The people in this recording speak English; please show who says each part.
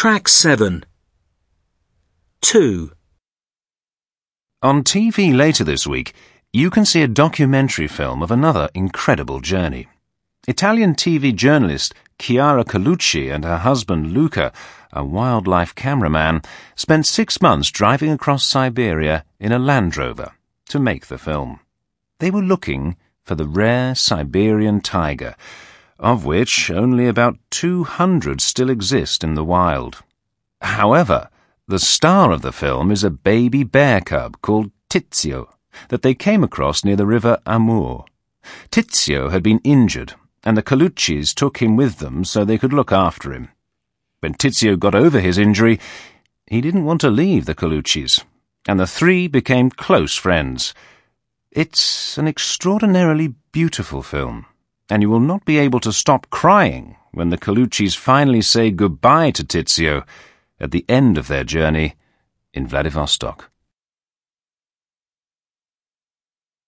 Speaker 1: Track 7. 2.
Speaker 2: On TV later this week, you can see a documentary film of another incredible journey. Italian TV journalist Chiara Colucci and her husband Luca, a wildlife cameraman, spent six months driving across Siberia in a Land Rover to make the film. They were looking for the rare Siberian tiger, of which only about 200 still exist in the wild. However, the star of the film is a baby bear cub called Tizio that they came across near the river Amur. Tizio had been injured, and the Coluccis took him with them so they could look after him. When Tizio got over his injury, he didn't want to leave the Coluccis, and the three became close friends. It's an extraordinarily beautiful film, and you will not be able to stop crying when the Coluccis finally say goodbye to Tizio at the end of their journey in Vladivostok.